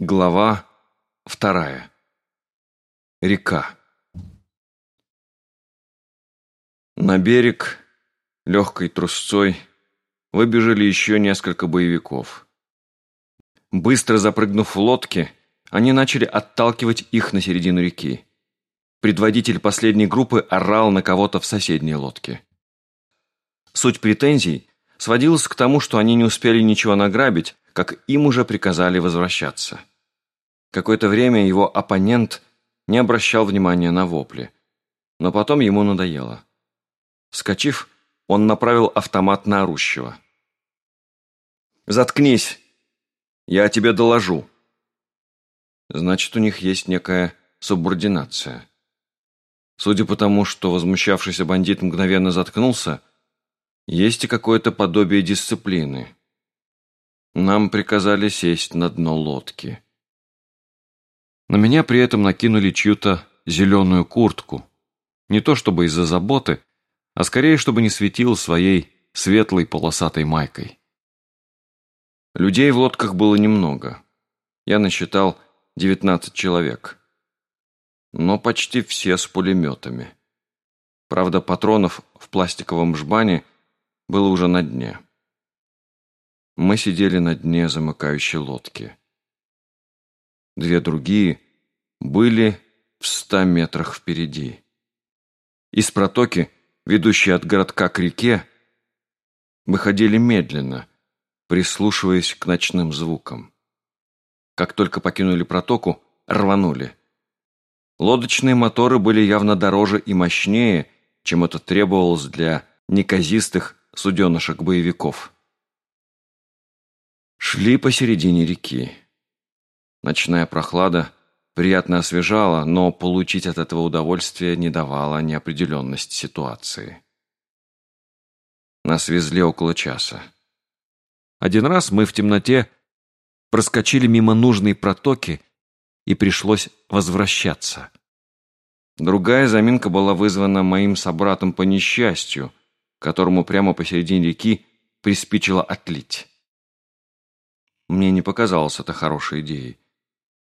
Глава вторая. Река. На берег легкой трусцой выбежали еще несколько боевиков. Быстро запрыгнув в лодки, они начали отталкивать их на середину реки. Предводитель последней группы орал на кого-то в соседней лодке. Суть претензий сводилась к тому, что они не успели ничего награбить, как им уже приказали возвращаться. Какое-то время его оппонент не обращал внимания на вопли, но потом ему надоело. Вскочив, он направил автомат на орущего. «Заткнись! Я тебе доложу!» Значит, у них есть некая субординация. Судя по тому, что возмущавшийся бандит мгновенно заткнулся, есть и какое-то подобие дисциплины. Нам приказали сесть на дно лодки. На меня при этом накинули чью-то зеленую куртку. Не то чтобы из-за заботы, а скорее, чтобы не светил своей светлой полосатой майкой. Людей в лодках было немного. Я насчитал 19 человек. Но почти все с пулеметами. Правда, патронов в пластиковом жбане было уже на дне. Мы сидели на дне замыкающей лодки. Две другие были в ста метрах впереди. Из протоки, ведущей от городка к реке, выходили медленно, прислушиваясь к ночным звукам. Как только покинули протоку, рванули. Лодочные моторы были явно дороже и мощнее, чем это требовалось для неказистых суденышек-боевиков. Шли посередине реки. Ночная прохлада приятно освежала, но получить от этого удовольствие не давала неопределенность ситуации. Нас везли около часа. Один раз мы в темноте проскочили мимо нужной протоки и пришлось возвращаться. Другая заминка была вызвана моим собратом по несчастью, которому прямо посередине реки приспичило отлить. Мне не показалось это хорошей идеей.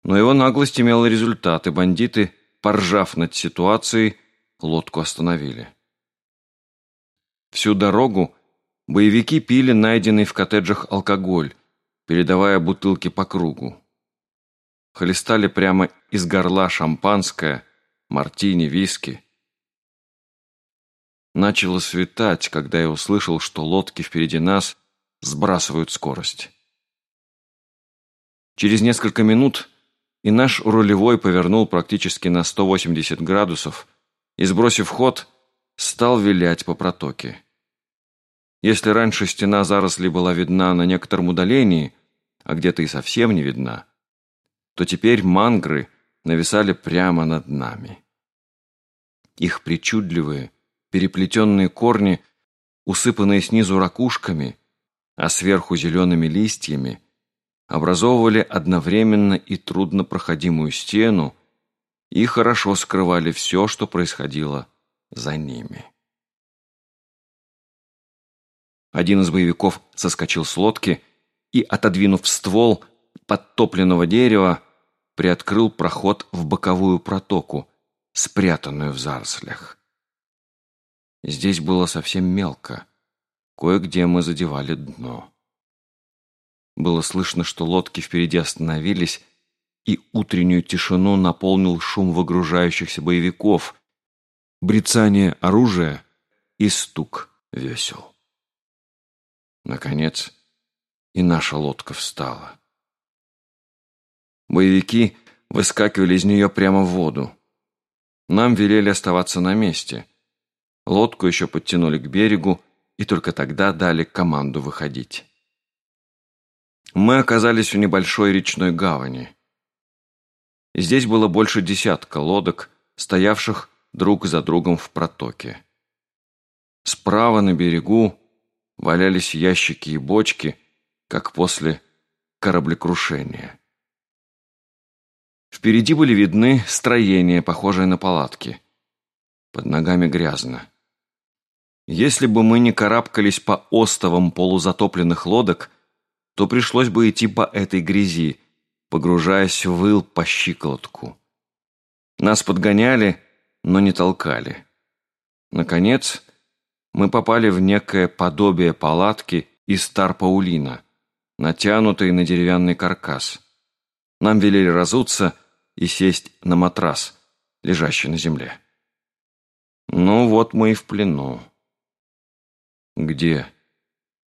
Но его наглость имела результат, и бандиты, поржав над ситуацией, лодку остановили. Всю дорогу боевики пили найденный в коттеджах алкоголь, передавая бутылки по кругу. Хлестали прямо из горла шампанское, мартини, виски. Начало светать, когда я услышал, что лодки впереди нас сбрасывают скорость. Через несколько минут и наш рулевой повернул практически на 180 градусов и, сбросив ход, стал вилять по протоке. Если раньше стена зарослей была видна на некотором удалении, а где-то и совсем не видна, то теперь мангры нависали прямо над нами. Их причудливые, переплетенные корни, усыпанные снизу ракушками, а сверху зелеными листьями, образовывали одновременно и труднопроходимую стену и хорошо скрывали все, что происходило за ними. Один из боевиков соскочил с лодки и, отодвинув ствол подтопленного дерева, приоткрыл проход в боковую протоку, спрятанную в зарослях. Здесь было совсем мелко. Кое-где мы задевали дно. Было слышно, что лодки впереди остановились, и утреннюю тишину наполнил шум выгружающихся боевиков, брецание оружия и стук весел. Наконец, и наша лодка встала. Боевики выскакивали из нее прямо в воду. Нам велели оставаться на месте. Лодку еще подтянули к берегу и только тогда дали команду выходить. Мы оказались в небольшой речной гавани. Здесь было больше десятка лодок, стоявших друг за другом в протоке. Справа на берегу валялись ящики и бочки, как после кораблекрушения. Впереди были видны строения, похожие на палатки. Под ногами грязно. Если бы мы не карабкались по остовам полузатопленных лодок, то пришлось бы идти по этой грязи, погружаясь в выл по щиколотку. Нас подгоняли, но не толкали. Наконец, мы попали в некое подобие палатки из тарпаулина, натянутой на деревянный каркас. Нам велели разуться и сесть на матрас, лежащий на земле. Ну вот мы и в плену. Где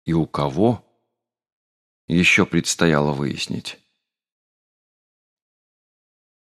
и у кого еще предстояло выяснить.